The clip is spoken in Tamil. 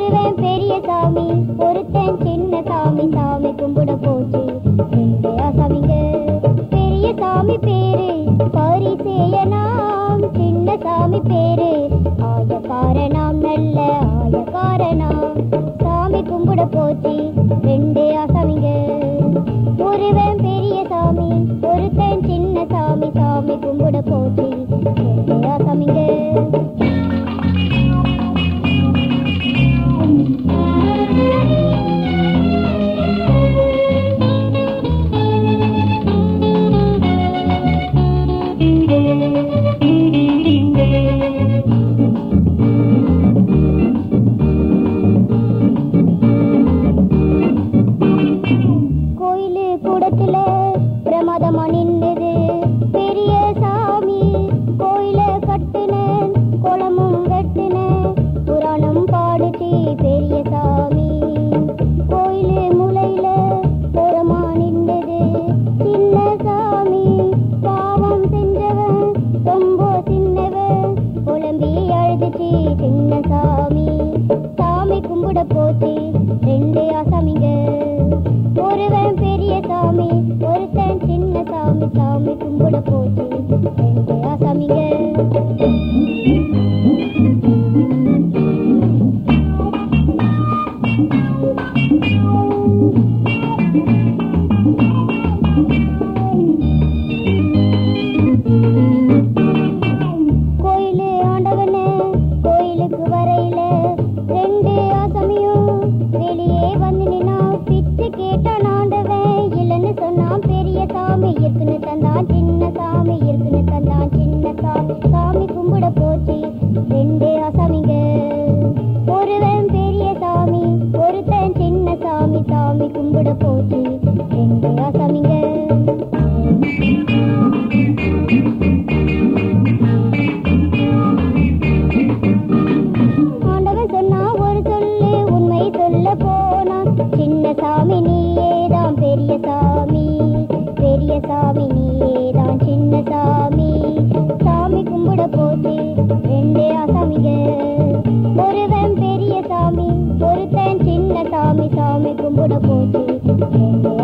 ஒருவன் பெரிய சாமி ஒருத்தன் சின்ன சாமி சாமி கும்பிட போச்சு. சாமிங்க பெரிய சாமி பேரு பரிசேயனாம் சின்ன சாமி பேரு. ஆயக்காரனாம் நல்ல ஆயக்காரனாம் சாமி கும்பிட போச்சு. ரெண்டு ஆசாமிங்க ஒருவன் பெரிய சாமி ஒருத்தன் சின்ன சாமி சாமி கும்பிட போச்சு. ரெண்டு ஆசாமிங்க கும்பிட போச்சு பிறந்தான் சின்ன சாமி இருக்குன்னு தந்தான் சின்ன சாமி. சாமி கும்பிட போச்சு ரெண்டு அசாமிங்க. ஒருவன் பெரிய சாமி ஒருத்தன் சின்ன சாமி. சாமி கும்பிட போச்சு ரெண்டு அசாமிங்க. ஆண்டவன் சொன்னா ஒரு சொல்லு உண்மை சொல்ல போனா சின்ன சாமி நீ சாமி நீதான் சின்ன சாமி. சாமி கும்பிட போச்சு ரெண்டே ஆசாமிங்க ஒருவன் பெரிய சாமி ஒருத்தன் சின்ன சாமி. சாமி கும்பிட போச்சு